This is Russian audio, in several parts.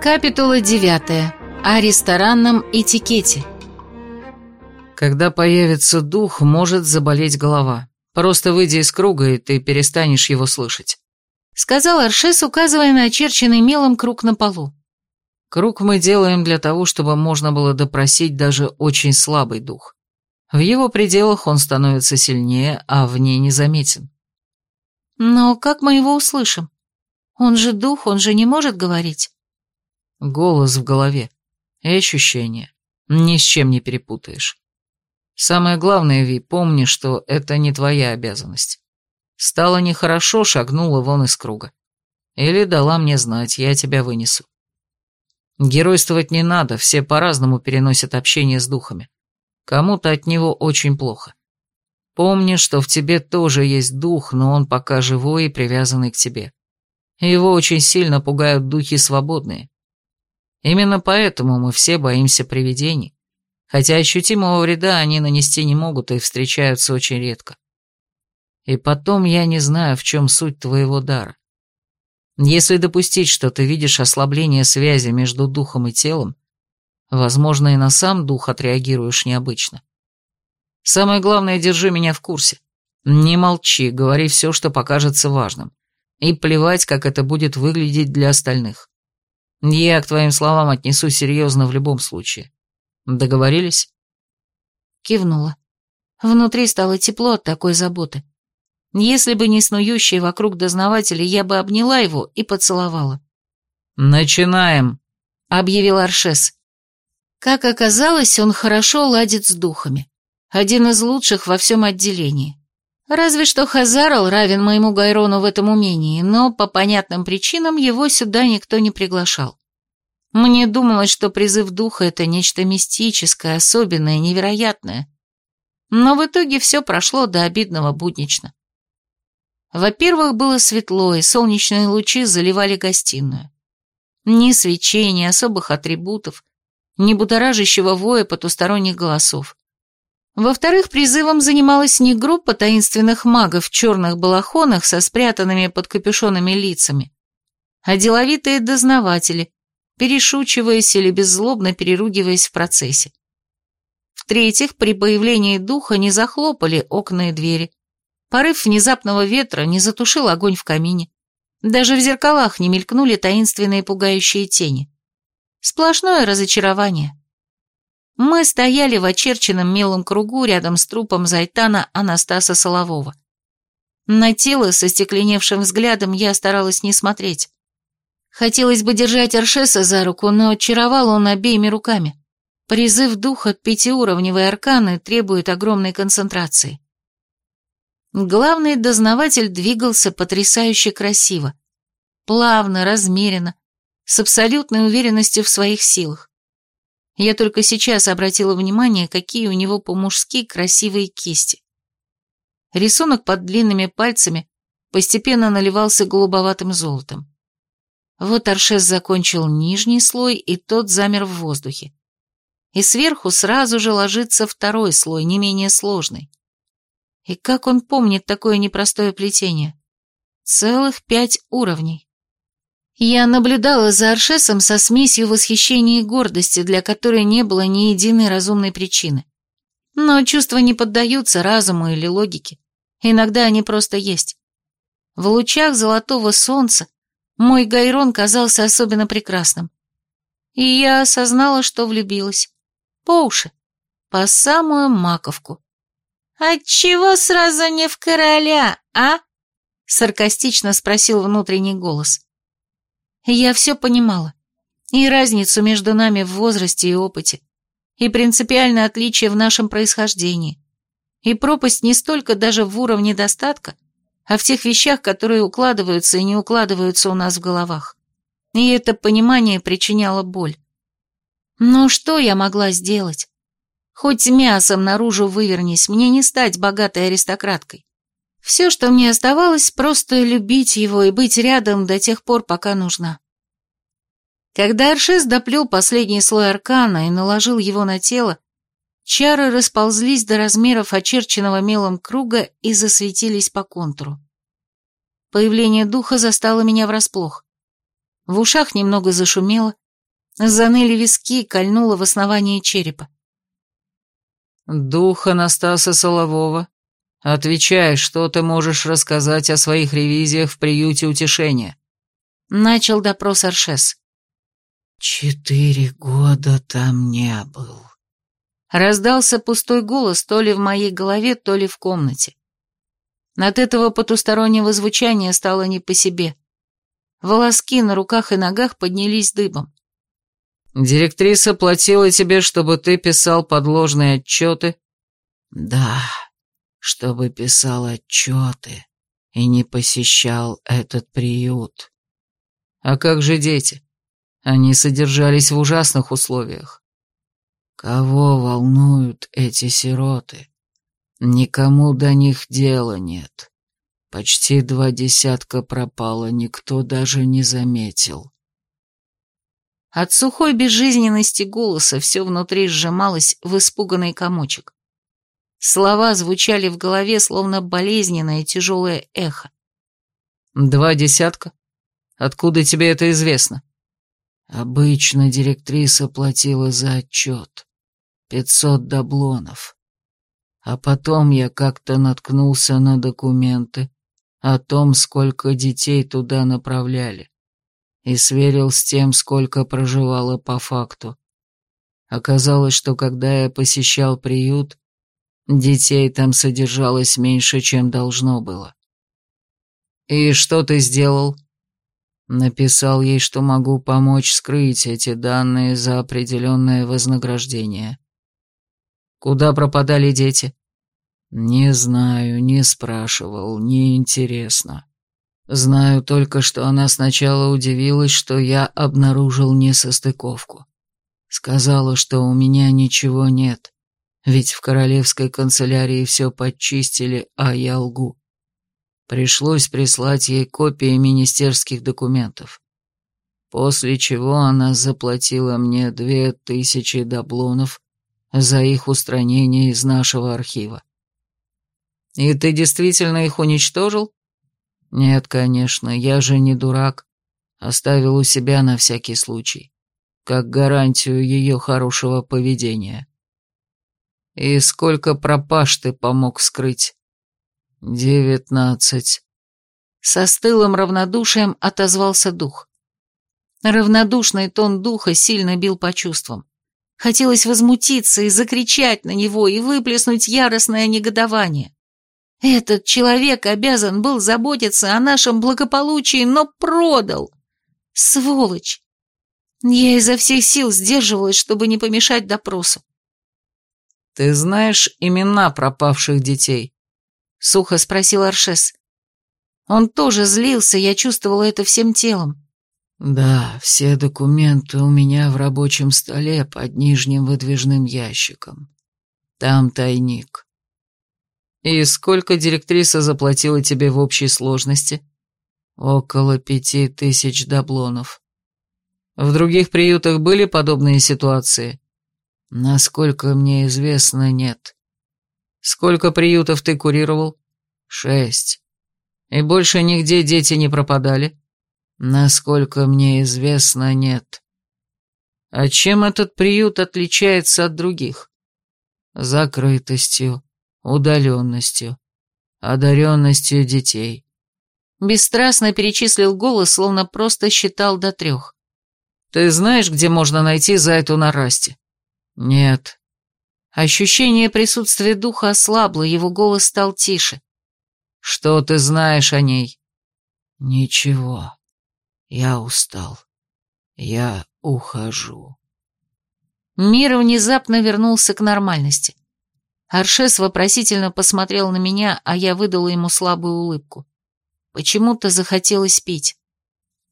Капитула 9. О ресторанном этикете. Когда появится дух, может заболеть голова. Просто выйди из круга, и ты перестанешь его слышать. Сказал Аршес, указывая на очерченный мелом круг на полу. Круг мы делаем для того, чтобы можно было допросить даже очень слабый дух. В его пределах он становится сильнее, а вне незаметен. Но как мы его услышим? Он же дух, он же не может говорить. Голос в голове и ощущения. Ни с чем не перепутаешь. Самое главное, Ви, помни, что это не твоя обязанность. Стало нехорошо, шагнула вон из круга. Или дала мне знать, я тебя вынесу. Геройствовать не надо, все по-разному переносят общение с духами. Кому-то от него очень плохо. Помни, что в тебе тоже есть дух, но он пока живой и привязанный к тебе. Его очень сильно пугают духи свободные. Именно поэтому мы все боимся привидений, хотя ощутимого вреда они нанести не могут и встречаются очень редко. И потом я не знаю, в чем суть твоего дара. Если допустить, что ты видишь ослабление связи между духом и телом, возможно, и на сам дух отреагируешь необычно. Самое главное, держи меня в курсе. Не молчи, говори все, что покажется важным. И плевать, как это будет выглядеть для остальных. Я к твоим словам отнесу серьезно в любом случае. Договорились?» Кивнула. Внутри стало тепло от такой заботы. Если бы не снующие вокруг дознаватели, я бы обняла его и поцеловала. «Начинаем», — объявил Аршес. Как оказалось, он хорошо ладит с духами. Один из лучших во всем отделении. Разве что Хазарл равен моему Гайрону в этом умении, но по понятным причинам его сюда никто не приглашал. Мне думалось, что призыв духа — это нечто мистическое, особенное, невероятное. Но в итоге все прошло до обидного буднично. Во-первых, было светло, и солнечные лучи заливали гостиную. Ни свечей, ни особых атрибутов, ни будоражащего воя потусторонних голосов. Во-вторых, призывом занималась не группа таинственных магов в черных балахонах со спрятанными под капюшонами лицами, а деловитые дознаватели, перешучиваясь или беззлобно переругиваясь в процессе. В-третьих, при появлении духа не захлопали окна и двери. Порыв внезапного ветра не затушил огонь в камине. Даже в зеркалах не мелькнули таинственные пугающие тени. Сплошное разочарование. Мы стояли в очерченном мелом кругу рядом с трупом Зайтана Анастаса Солового. На тело со стекленевшим взглядом я старалась не смотреть. Хотелось бы держать Аршеса за руку, но очаровал он обеими руками. Призыв духа пятиуровневой арканы требует огромной концентрации. Главный дознаватель двигался потрясающе красиво. Плавно, размеренно, с абсолютной уверенностью в своих силах. Я только сейчас обратила внимание, какие у него по-мужски красивые кисти. Рисунок под длинными пальцами постепенно наливался голубоватым золотом. Вот Аршес закончил нижний слой, и тот замер в воздухе. И сверху сразу же ложится второй слой, не менее сложный. И как он помнит такое непростое плетение? Целых пять уровней. Я наблюдала за Аршесом со смесью восхищения и гордости, для которой не было ни единой разумной причины. Но чувства не поддаются разуму или логике. Иногда они просто есть. В лучах золотого солнца мой Гайрон казался особенно прекрасным. И я осознала, что влюбилась. По уши. По самую маковку. «Отчего сразу не в короля, а?» Саркастично спросил внутренний голос. Я все понимала. И разницу между нами в возрасте и опыте, и принципиальное отличие в нашем происхождении, и пропасть не столько даже в уровне достатка, а в тех вещах, которые укладываются и не укладываются у нас в головах. И это понимание причиняло боль. Но что я могла сделать? Хоть мясом наружу вывернись, мне не стать богатой аристократкой. Все, что мне оставалось, просто любить его и быть рядом до тех пор, пока нужна. Когда Аршес доплел последний слой аркана и наложил его на тело, чары расползлись до размеров очерченного мелом круга и засветились по контуру. Появление духа застало меня врасплох. В ушах немного зашумело, Заныли виски, кольнуло в основании черепа. «Дух Анастаса Солового, отвечай, что ты можешь рассказать о своих ревизиях в приюте утешения?» Начал допрос Аршес. «Четыре года там не был». Раздался пустой голос то ли в моей голове, то ли в комнате. От этого потустороннего звучания стало не по себе. Волоски на руках и ногах поднялись дыбом. «Директриса платила тебе, чтобы ты писал подложные отчеты?» «Да, чтобы писал отчеты и не посещал этот приют». «А как же дети? Они содержались в ужасных условиях». «Кого волнуют эти сироты? Никому до них дела нет. Почти два десятка пропало, никто даже не заметил». От сухой безжизненности голоса все внутри сжималось в испуганный комочек. Слова звучали в голове, словно болезненное тяжелое эхо. «Два десятка? Откуда тебе это известно?» «Обычно директриса платила за отчет. Пятьсот даблонов. А потом я как-то наткнулся на документы о том, сколько детей туда направляли и сверил с тем, сколько проживало по факту. Оказалось, что когда я посещал приют, детей там содержалось меньше, чем должно было. «И что ты сделал?» Написал ей, что могу помочь скрыть эти данные за определенное вознаграждение. «Куда пропадали дети?» «Не знаю, не спрашивал, не интересно. Знаю только, что она сначала удивилась, что я обнаружил несостыковку. Сказала, что у меня ничего нет, ведь в королевской канцелярии все подчистили, а я лгу. Пришлось прислать ей копии министерских документов. После чего она заплатила мне две тысячи даблонов за их устранение из нашего архива. «И ты действительно их уничтожил?» «Нет, конечно, я же не дурак. Оставил у себя на всякий случай, как гарантию ее хорошего поведения». «И сколько пропаж ты помог скрыть?» «Девятнадцать». Со стылым равнодушием отозвался дух. Равнодушный тон духа сильно бил по чувствам. Хотелось возмутиться и закричать на него, и выплеснуть яростное негодование. Этот человек обязан был заботиться о нашем благополучии, но продал. Сволочь. Я изо всех сил сдерживалась, чтобы не помешать допросу. «Ты знаешь имена пропавших детей?» — сухо спросил Аршес. Он тоже злился, я чувствовала это всем телом. «Да, все документы у меня в рабочем столе под нижним выдвижным ящиком. Там тайник. «И сколько директриса заплатила тебе в общей сложности?» «Около пяти тысяч даблонов». «В других приютах были подобные ситуации?» «Насколько мне известно, нет». «Сколько приютов ты курировал?» «Шесть». «И больше нигде дети не пропадали?» «Насколько мне известно, нет». «А чем этот приют отличается от других?» «Закрытостью, удаленностью, одаренностью детей. Бесстрастно перечислил голос, словно просто считал до трех. «Ты знаешь, где можно найти за эту нарасти?» «Нет». Ощущение присутствия духа ослабло, его голос стал тише. «Что ты знаешь о ней?» «Ничего. Я устал. Я ухожу». Мир внезапно вернулся к нормальности. Аршес вопросительно посмотрел на меня, а я выдала ему слабую улыбку. Почему-то захотелось пить.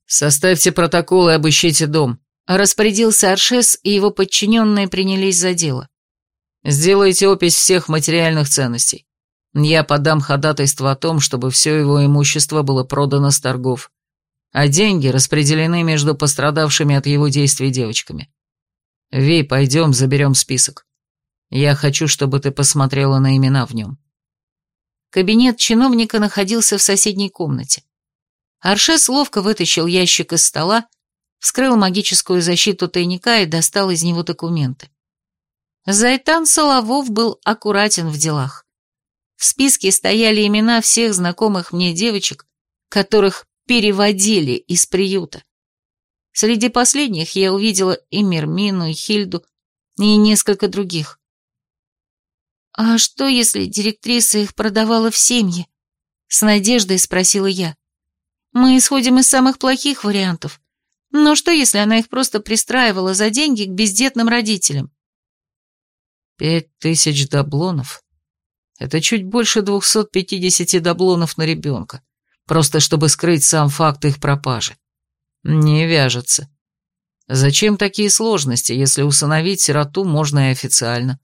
«Составьте протокол и обыщите дом», — распорядился Аршес, и его подчиненные принялись за дело. «Сделайте опись всех материальных ценностей. Я подам ходатайство о том, чтобы все его имущество было продано с торгов, а деньги распределены между пострадавшими от его действий девочками. Ви, пойдем, заберем список. Я хочу, чтобы ты посмотрела на имена в нем». Кабинет чиновника находился в соседней комнате. Аршес ловко вытащил ящик из стола, вскрыл магическую защиту тайника и достал из него документы. Зайтан Соловов был аккуратен в делах. В списке стояли имена всех знакомых мне девочек, которых переводили из приюта. Среди последних я увидела и Мермину, и Хильду, и несколько других. «А что, если директриса их продавала в семьи?» С надеждой спросила я. «Мы исходим из самых плохих вариантов. Но что, если она их просто пристраивала за деньги к бездетным родителям?» «Пять тысяч даблонов? Это чуть больше двухсот пятидесяти даблонов на ребенка, просто чтобы скрыть сам факт их пропажи. Не вяжется. Зачем такие сложности, если усыновить сироту можно и официально?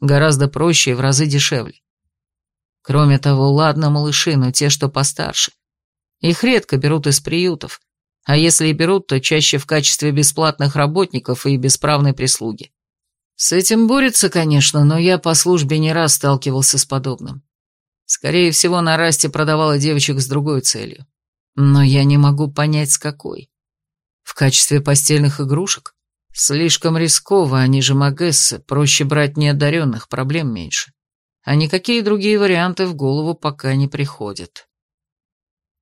Гораздо проще и в разы дешевле. Кроме того, ладно малыши, но те, что постарше. Их редко берут из приютов, а если и берут, то чаще в качестве бесплатных работников и бесправной прислуги. С этим борется, конечно, но я по службе не раз сталкивался с подобным. Скорее всего, на Расте продавала девочек с другой целью. Но я не могу понять, с какой. В качестве постельных игрушек? Слишком рисково, они же магессы, проще брать неодаренных, проблем меньше. А никакие другие варианты в голову пока не приходят.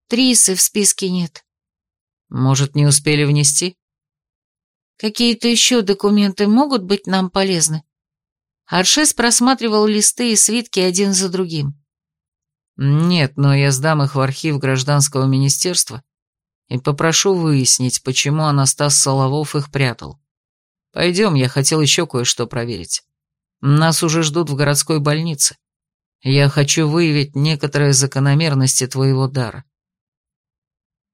Трисы в списке нет. Может, не успели внести? Какие-то еще документы могут быть нам полезны? Аршес просматривал листы и свитки один за другим. Нет, но я сдам их в архив гражданского министерства и попрошу выяснить, почему Анастас Соловов их прятал. Пойдем, я хотел еще кое-что проверить. Нас уже ждут в городской больнице. Я хочу выявить некоторые закономерности твоего дара.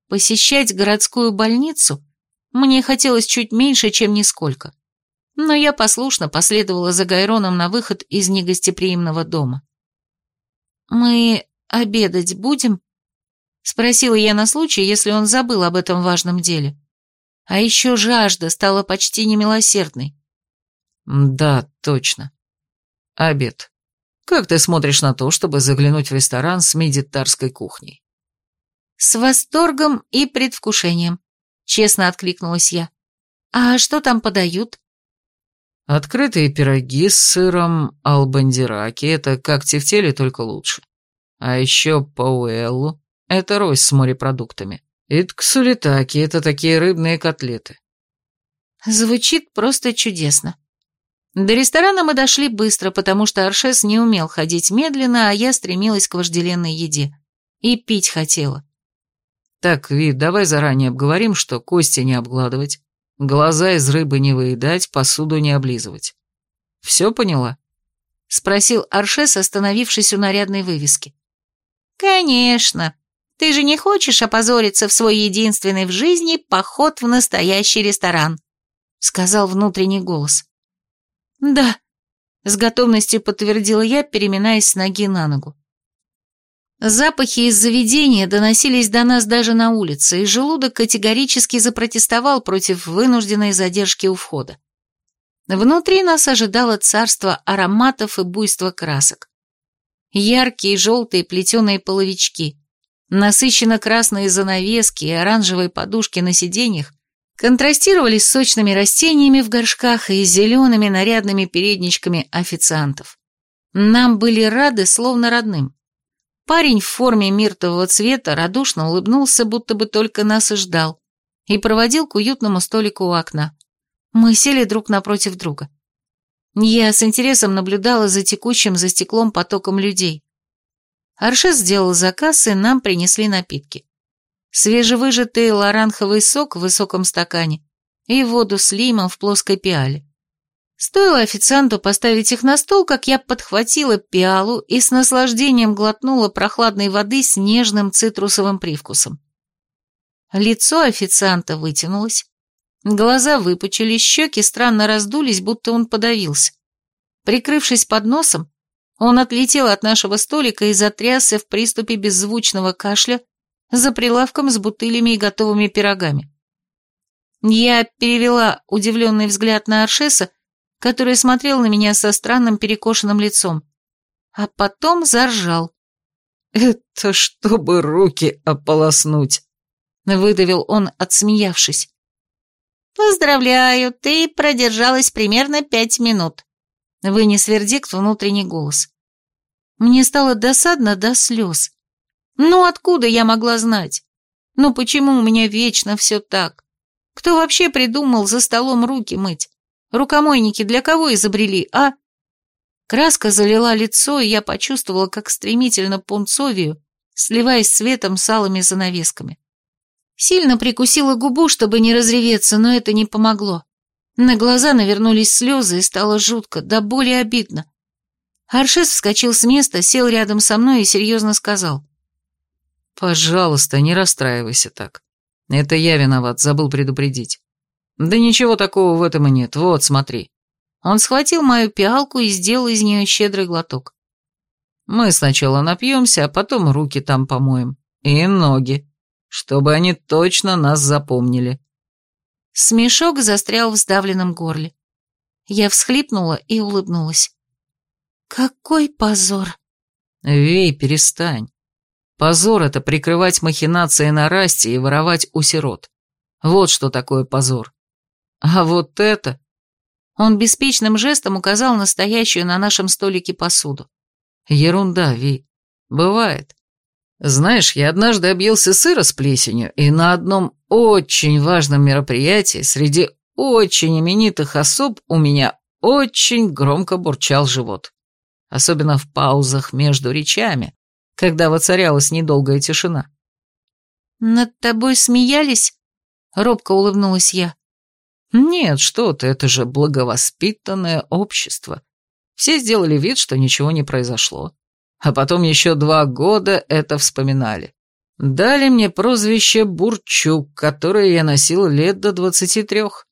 Посещать городскую больницу мне хотелось чуть меньше, чем нисколько. Но я послушно последовала за Гайроном на выход из негостеприимного дома. «Мы обедать будем?» — спросила я на случай, если он забыл об этом важном деле. А еще жажда стала почти немилосердной. Да, точно. Обед. Как ты смотришь на то, чтобы заглянуть в ресторан с медитарской кухней? С восторгом и предвкушением, честно откликнулась я. А что там подают? Открытые пироги с сыром албандираки, это как тефтели, только лучше. А еще пауэллу, это рось с морепродуктами. Итксулитаки — это такие рыбные котлеты. Звучит просто чудесно. До ресторана мы дошли быстро, потому что Аршес не умел ходить медленно, а я стремилась к вожделенной еде. И пить хотела. Так, Вид, давай заранее обговорим, что кости не обгладывать, глаза из рыбы не выедать, посуду не облизывать. Все поняла? Спросил Аршес, остановившись у нарядной вывески. Конечно, ты же не хочешь опозориться в свой единственный в жизни поход в настоящий ресторан?» — сказал внутренний голос. «Да», — с готовностью подтвердила я, переминаясь с ноги на ногу. Запахи из заведения доносились до нас даже на улице, и желудок категорически запротестовал против вынужденной задержки у входа. Внутри нас ожидало царство ароматов и буйство красок. Яркие желтые плетеные половички, Насыщенно красные занавески и оранжевые подушки на сиденьях контрастировали с сочными растениями в горшках и зелеными нарядными передничками официантов. Нам были рады, словно родным. Парень в форме миртового цвета радушно улыбнулся, будто бы только нас и ждал, и проводил к уютному столику у окна. Мы сели друг напротив друга. Я с интересом наблюдала за текущим за стеклом потоком людей. Аршес сделал заказ, и нам принесли напитки. Свежевыжатый лоранховый сок в высоком стакане и воду с лимом в плоской пиале. Стоило официанту поставить их на стол, как я подхватила пиалу и с наслаждением глотнула прохладной воды с нежным цитрусовым привкусом. Лицо официанта вытянулось, глаза выпучились, щеки странно раздулись, будто он подавился. Прикрывшись под носом, он отлетел от нашего столика и затрясся в приступе беззвучного кашля за прилавком с бутылями и готовыми пирогами. Я перевела удивленный взгляд на Аршеса, который смотрел на меня со странным перекошенным лицом, а потом заржал. «Это чтобы руки ополоснуть», — выдавил он, отсмеявшись. «Поздравляю, ты продержалась примерно пять минут», — вынес вердикт внутренний голос. Мне стало досадно до слез. Ну, откуда я могла знать? Ну, почему у меня вечно все так? Кто вообще придумал за столом руки мыть? Рукомойники для кого изобрели, а? Краска залила лицо, и я почувствовала, как стремительно пунцовию, сливаясь цветом с алыми занавесками. Сильно прикусила губу, чтобы не разреветься, но это не помогло. На глаза навернулись слезы, и стало жутко, да более обидно. Аршес вскочил с места, сел рядом со мной и серьезно сказал. «Пожалуйста, не расстраивайся так. Это я виноват, забыл предупредить. Да ничего такого в этом и нет, вот, смотри». Он схватил мою пиалку и сделал из нее щедрый глоток. «Мы сначала напьемся, а потом руки там помоем. И ноги, чтобы они точно нас запомнили». Смешок застрял в сдавленном горле. Я всхлипнула и улыбнулась. Какой позор! Вей, перестань. Позор — это прикрывать махинации на расте и воровать у сирот. Вот что такое позор. А вот это... Он беспечным жестом указал настоящую на нашем столике посуду. Ерунда, Ви. Бывает. Знаешь, я однажды объелся сыра с плесенью, и на одном очень важном мероприятии среди очень именитых особ у меня очень громко бурчал живот особенно в паузах между речами, когда воцарялась недолгая тишина. «Над тобой смеялись?» — робко улыбнулась я. «Нет, что ты, это же благовоспитанное общество. Все сделали вид, что ничего не произошло. А потом еще два года это вспоминали. Дали мне прозвище Бурчук, которое я носил лет до двадцати трех».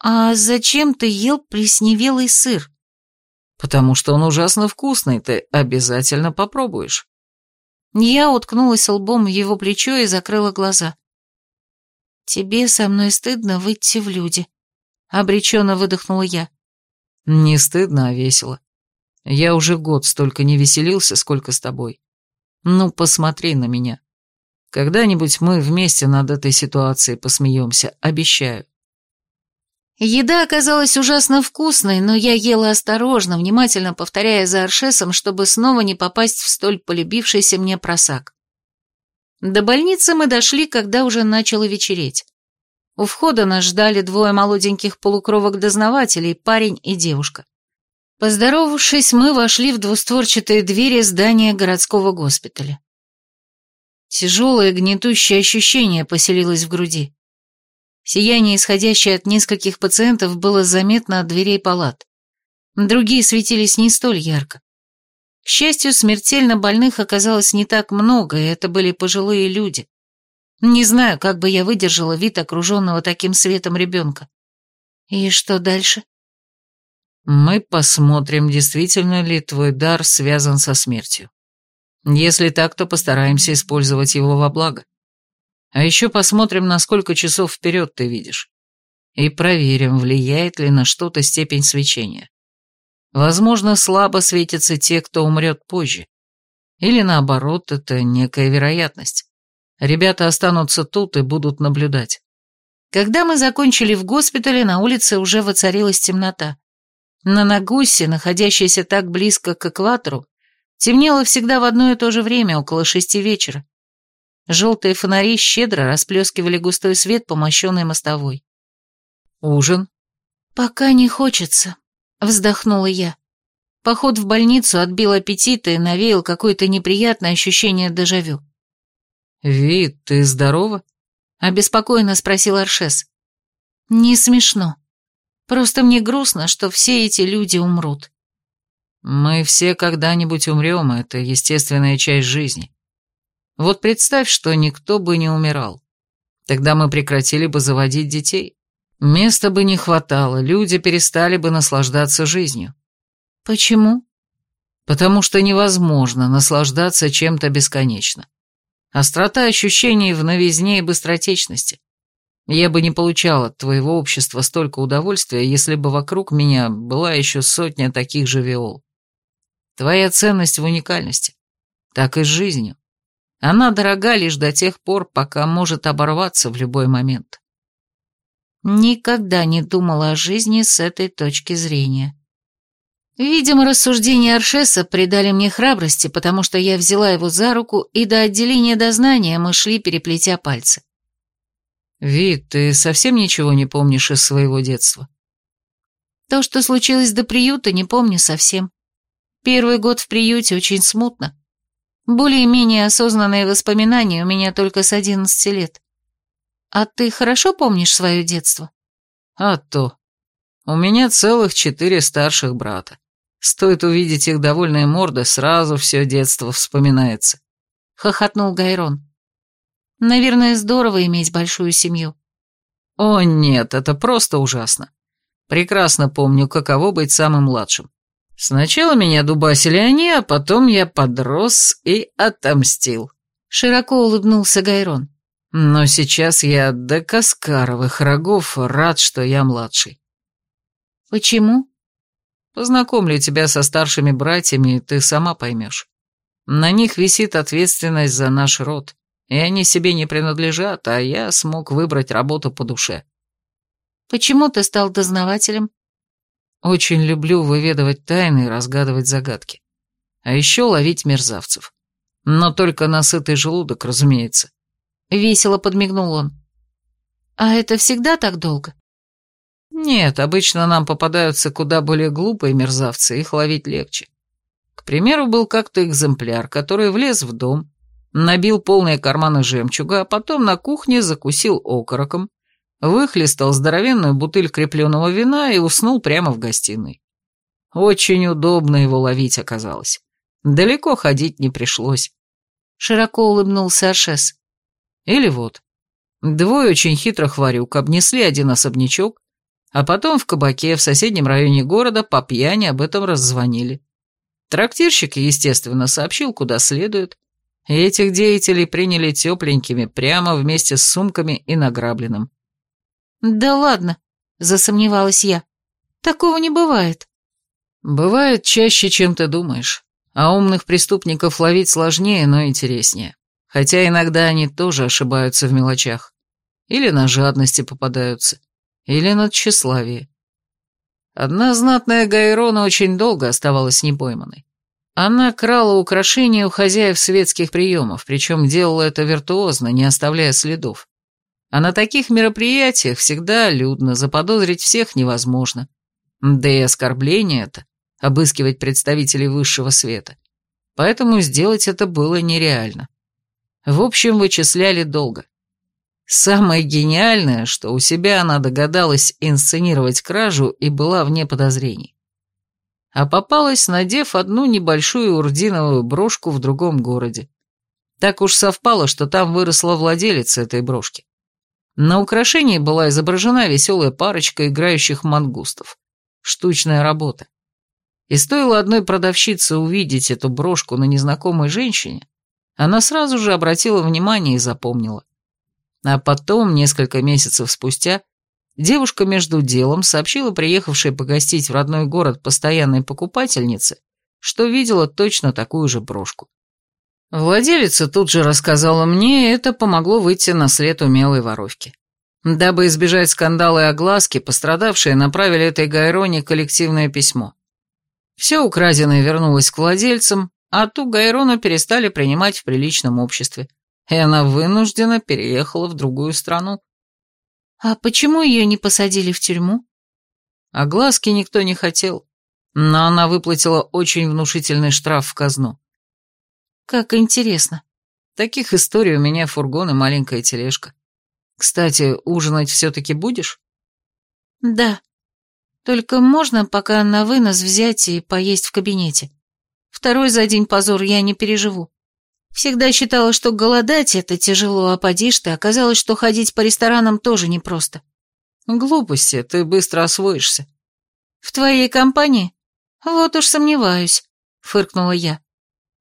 «А зачем ты ел плесневелый сыр?» потому что он ужасно вкусный, ты обязательно попробуешь». Я уткнулась лбом в его плечо и закрыла глаза. «Тебе со мной стыдно выйти в люди», — обреченно выдохнула я. «Не стыдно, а весело. Я уже год столько не веселился, сколько с тобой. Ну, посмотри на меня. Когда-нибудь мы вместе над этой ситуацией посмеемся, обещаю». Еда оказалась ужасно вкусной, но я ела осторожно, внимательно повторяя за Аршесом, чтобы снова не попасть в столь полюбившийся мне просак. До больницы мы дошли, когда уже начало вечереть. У входа нас ждали двое молоденьких полукровок-дознавателей, парень и девушка. Поздоровавшись, мы вошли в двустворчатые двери здания городского госпиталя. Тяжелое гнетущее ощущение поселилось в груди. Сияние, исходящее от нескольких пациентов, было заметно от дверей палат. Другие светились не столь ярко. К счастью, смертельно больных оказалось не так много, и это были пожилые люди. Не знаю, как бы я выдержала вид окруженного таким светом ребенка. И что дальше? Мы посмотрим, действительно ли твой дар связан со смертью. Если так, то постараемся использовать его во благо. А еще посмотрим, на сколько часов вперед ты видишь. И проверим, влияет ли на что-то степень свечения. Возможно, слабо светятся те, кто умрет позже. Или наоборот, это некая вероятность. Ребята останутся тут и будут наблюдать. Когда мы закончили в госпитале, на улице уже воцарилась темнота. На Нагусе, находящейся так близко к экватору, темнело всегда в одно и то же время, около шести вечера. Желтые фонари щедро расплескивали густой свет по мощенной мостовой. «Ужин?» «Пока не хочется», — вздохнула я. Поход в больницу отбил аппетит и навеял какое-то неприятное ощущение дежавю. «Вид, ты здорова?» — обеспокоенно спросил Аршес. «Не смешно. Просто мне грустно, что все эти люди умрут». «Мы все когда-нибудь умрем, это естественная часть жизни. Вот представь, что никто бы не умирал. Тогда мы прекратили бы заводить детей. Места бы не хватало, люди перестали бы наслаждаться жизнью. Почему? Потому что невозможно наслаждаться чем-то бесконечно. Острота ощущений в новизне и быстротечности. Я бы не получал от твоего общества столько удовольствия, если бы вокруг меня была еще сотня таких же виол. Твоя ценность в уникальности. Так и с жизнью. Она дорога лишь до тех пор, пока может оборваться в любой момент. Никогда не думала о жизни с этой точки зрения. Видимо, рассуждения Аршеса придали мне храбрости, потому что я взяла его за руку, и до отделения дознания мы шли, переплетя пальцы. «Вид, ты совсем ничего не помнишь из своего детства?» То, что случилось до приюта, не помню совсем. Первый год в приюте очень смутно. Более-менее осознанные воспоминания у меня только с одиннадцати лет. А ты хорошо помнишь свое детство? А то. У меня целых четыре старших брата. Стоит увидеть их довольные морды, сразу все детство вспоминается. Хохотнул Гайрон. Наверное, здорово иметь большую семью. О нет, это просто ужасно. Прекрасно помню, каково быть самым младшим. Сначала меня дубасили они, а потом я подрос и отомстил. Широко улыбнулся Гайрон. Но сейчас я до Каскаровых рогов рад, что я младший. Почему? Познакомлю тебя со старшими братьями, и ты сама поймешь. На них висит ответственность за наш род, и они себе не принадлежат, а я смог выбрать работу по душе. Почему ты стал дознавателем? Очень люблю выведывать тайны и разгадывать загадки. А еще ловить мерзавцев. Но только на сытый желудок, разумеется. Весело подмигнул он. А это всегда так долго? Нет, обычно нам попадаются куда более глупые мерзавцы, их ловить легче. К примеру, был как-то экземпляр, который влез в дом, набил полные карманы жемчуга, а потом на кухне закусил окороком, выхлестал здоровенную бутыль крепленного вина и уснул прямо в гостиной. Очень удобно его ловить оказалось. Далеко ходить не пришлось. Широко улыбнулся Ашес. Или вот. Двое очень хитрых варюк обнесли один особнячок, а потом в кабаке в соседнем районе города по пьяни об этом раззвонили. Трактирщик, естественно, сообщил, куда следует, и этих деятелей приняли тепленькими прямо вместе с сумками и награбленным. «Да ладно», — засомневалась я. «Такого не бывает». «Бывает чаще, чем ты думаешь, а умных преступников ловить сложнее, но интереснее. Хотя иногда они тоже ошибаются в мелочах. Или на жадности попадаются или на тщеславие. Одна знатная Гайрона очень долго оставалась непойманной. Она крала украшения у хозяев светских приемов, причем делала это виртуозно, не оставляя следов. А на таких мероприятиях всегда людно, заподозрить всех невозможно. Да и оскорбление это — обыскивать представителей высшего света. Поэтому сделать это было нереально. В общем, вычисляли долго. Самое гениальное, что у себя она догадалась инсценировать кражу и была вне подозрений. А попалась, надев одну небольшую урдиновую брошку в другом городе. Так уж совпало, что там выросла владелица этой брошки. На украшении была изображена веселая парочка играющих мангустов. Штучная работа. И стоило одной продавщице увидеть эту брошку на незнакомой женщине, она сразу же обратила внимание и запомнила. А потом, несколько месяцев спустя, девушка между делом сообщила приехавшей погостить в родной город постоянной покупательнице, что видела точно такую же брошку. Владелица тут же рассказала мне, это помогло выйти на след умелой воровки. Дабы избежать скандала и огласки, пострадавшие направили этой Гайроне коллективное письмо. Все украденное вернулось к владельцам, а ту Гайрону перестали принимать в приличном обществе и она вынуждена переехала в другую страну. А почему ее не посадили в тюрьму? А глазки никто не хотел, но она выплатила очень внушительный штраф в казну. Как интересно. Таких историй у меня фургон и маленькая тележка. Кстати, ужинать все-таки будешь? Да. Только можно пока на вынос взять и поесть в кабинете. Второй за день позор я не переживу. Всегда считала, что голодать это тяжело, а подишь ты, оказалось, что ходить по ресторанам тоже непросто. Глупости, ты быстро освоишься. В твоей компании? Вот уж сомневаюсь, фыркнула я.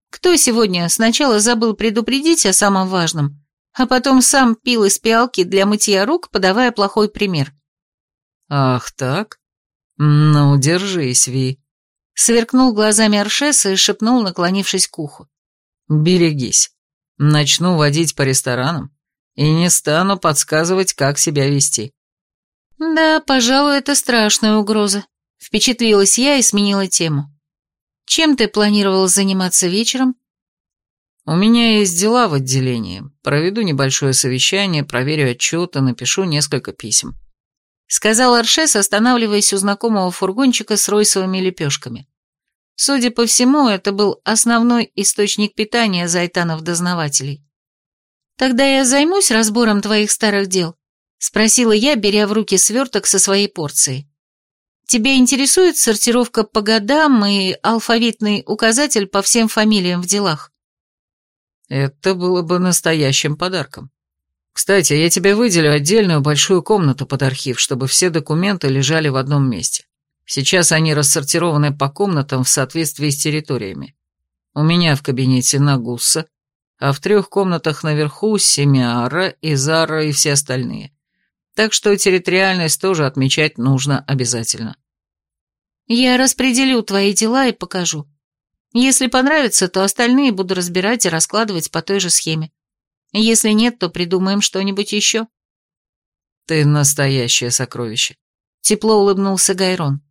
Кто сегодня сначала забыл предупредить о самом важном, а потом сам пил из пиалки для мытья рук, подавая плохой пример? Ах так? Ну, держись, Ви. Сверкнул глазами Аршеса и шепнул, наклонившись к уху. Берегись. Начну водить по ресторанам и не стану подсказывать, как себя вести. Да, пожалуй, это страшная угроза. Впечатлилась я и сменила тему. Чем ты планировал заниматься вечером? У меня есть дела в отделении. Проведу небольшое совещание, проверю отчеты, напишу несколько писем. Сказал Аршес, останавливаясь у знакомого фургончика с ройсовыми лепешками. Судя по всему, это был основной источник питания зайтанов-дознавателей. «Тогда я займусь разбором твоих старых дел», — спросила я, беря в руки сверток со своей порцией. «Тебя интересует сортировка по годам и алфавитный указатель по всем фамилиям в делах?» Это было бы настоящим подарком. Кстати, я тебе выделю отдельную большую комнату под архив, чтобы все документы лежали в одном месте. Сейчас они рассортированы по комнатам в соответствии с территориями. У меня в кабинете Нагусса, а в трех комнатах наверху Семиара, Изара и все остальные так что территориальность тоже отмечать нужно обязательно. Я распределю твои дела и покажу. Если понравится, то остальные буду разбирать и раскладывать по той же схеме. Если нет, то придумаем что-нибудь еще. Ты настоящее сокровище. Тепло улыбнулся Гайрон.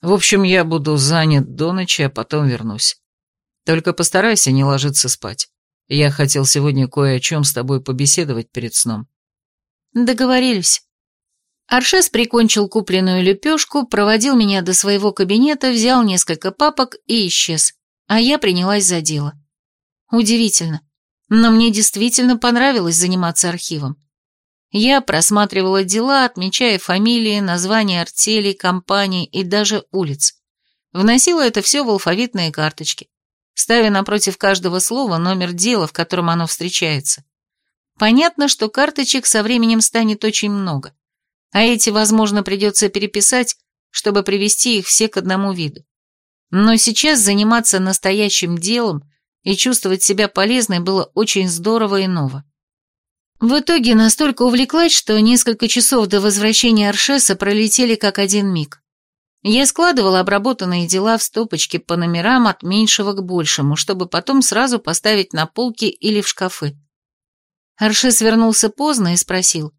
В общем, я буду занят до ночи, а потом вернусь. Только постарайся не ложиться спать. Я хотел сегодня кое о чем с тобой побеседовать перед сном. Договорились. Аршес прикончил купленную лепешку, проводил меня до своего кабинета, взял несколько папок и исчез, а я принялась за дело. Удивительно, но мне действительно понравилось заниматься архивом. Я просматривала дела, отмечая фамилии, названия артелей, компаний и даже улиц. Вносила это все в алфавитные карточки, ставя напротив каждого слова номер дела, в котором оно встречается. Понятно, что карточек со временем станет очень много, а эти, возможно, придется переписать, чтобы привести их все к одному виду. Но сейчас заниматься настоящим делом и чувствовать себя полезной было очень здорово и ново. В итоге настолько увлеклась, что несколько часов до возвращения Аршеса пролетели как один миг. Я складывала обработанные дела в стопочки по номерам от меньшего к большему, чтобы потом сразу поставить на полки или в шкафы. Аршес вернулся поздно и спросил.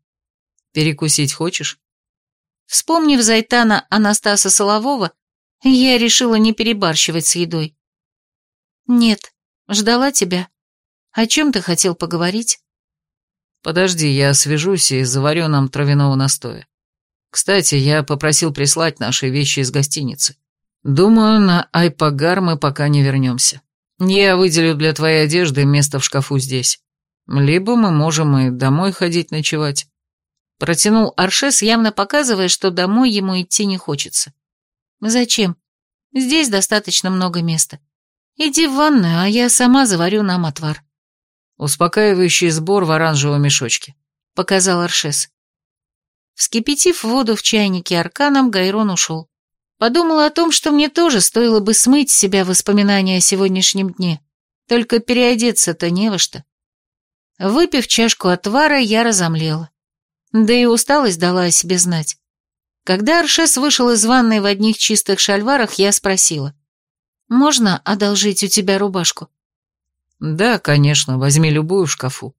«Перекусить хочешь?» Вспомнив Зайтана Анастаса Солового, я решила не перебарщивать с едой. «Нет, ждала тебя. О чем ты хотел поговорить?» «Подожди, я свяжусь и заварю нам травяного настоя. Кстати, я попросил прислать наши вещи из гостиницы. Думаю, на Айпагар мы пока не вернемся. Я выделю для твоей одежды место в шкафу здесь. Либо мы можем и домой ходить ночевать. Протянул Аршес, явно показывая, что домой ему идти не хочется. Зачем? Здесь достаточно много места. Иди в ванную, а я сама заварю нам отвар. Успокаивающий сбор в оранжевом мешочке, показал Аршес. Вскипятив воду в чайнике арканом, Гайрон ушел. Подумала о том, что мне тоже стоило бы смыть с себя воспоминания о сегодняшнем дне. Только переодеться-то не во что. Выпив чашку отвара, я разомлела. Да и усталость дала о себе знать. Когда Аршес вышел из ванной в одних чистых шальварах, я спросила. «Можно одолжить у тебя рубашку?» «Да, конечно, возьми любую в шкафу.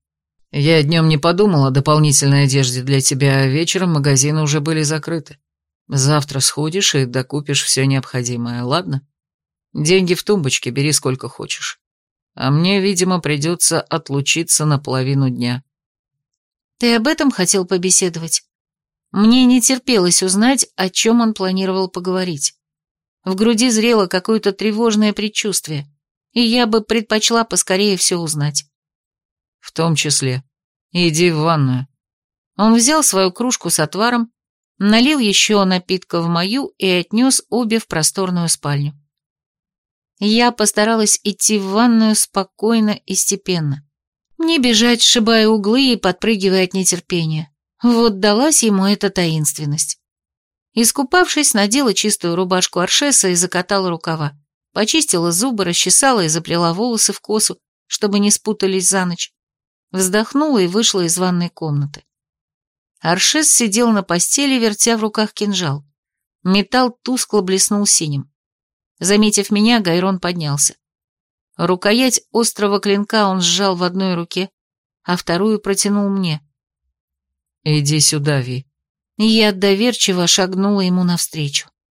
Я днем не подумал о дополнительной одежде для тебя, а вечером магазины уже были закрыты. Завтра сходишь и докупишь все необходимое, ладно? Деньги в тумбочке, бери сколько хочешь а мне, видимо, придется отлучиться на половину дня. Ты об этом хотел побеседовать? Мне не терпелось узнать, о чем он планировал поговорить. В груди зрело какое-то тревожное предчувствие, и я бы предпочла поскорее все узнать. В том числе. Иди в ванную. Он взял свою кружку с отваром, налил еще напитка в мою и отнес обе в просторную спальню. Я постаралась идти в ванную спокойно и степенно. Не бежать, сшибая углы и подпрыгивая от нетерпения. Вот далась ему эта таинственность. Искупавшись, надела чистую рубашку Аршеса и закатала рукава. Почистила зубы, расчесала и заплела волосы в косу, чтобы не спутались за ночь. Вздохнула и вышла из ванной комнаты. Аршес сидел на постели, вертя в руках кинжал. Металл тускло блеснул синим. Заметив меня, Гайрон поднялся. Рукоять острого клинка он сжал в одной руке, а вторую протянул мне. «Иди сюда, Ви». Я доверчиво шагнула ему навстречу.